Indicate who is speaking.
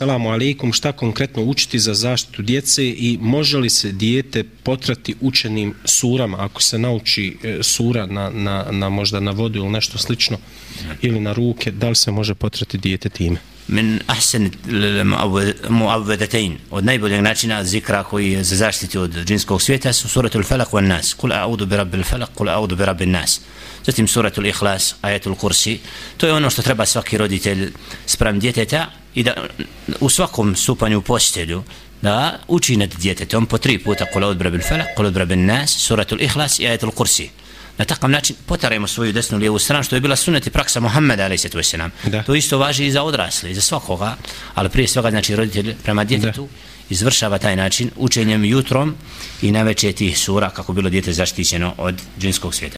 Speaker 1: Salamu alaikum, šta konkretno učiti za zaštitu djece i može li se dijete potrati učenim surama ako se nauči e, sura na, na, na možda na vodu ili nešto slično ili na ruke, da li se može potrati dijete time?
Speaker 2: Min ahsen mu avvedetein, od najboljeg načina zikra koji je za zaštiti od džinskog svijeta su suratul falak van nas, kul audu bi rabbi falak kul audu bi rabbi nas. Zatim suratul ihlas, ajatul kursi, to je ono što treba svaki roditelj spram djeteta, i da u svakom stupanju u postelju da uči nad djetetom po tri puta kul a'udu bi rabbil falak kul a'udu bi rabbin nas suratul ikhlas i ayatul kursi na takav način potarajmo svoju desnu lijevu stranu što je bila sunet i praksa Muhammeda alaih sallatu wasalam to isto važi i za odrasle i za svakoga ali prije svega znači roditelj prema djetetu da. izvršava taj način učenjem jutrom i na tih sura kako bilo djete zaštićeno od džinskog svijeta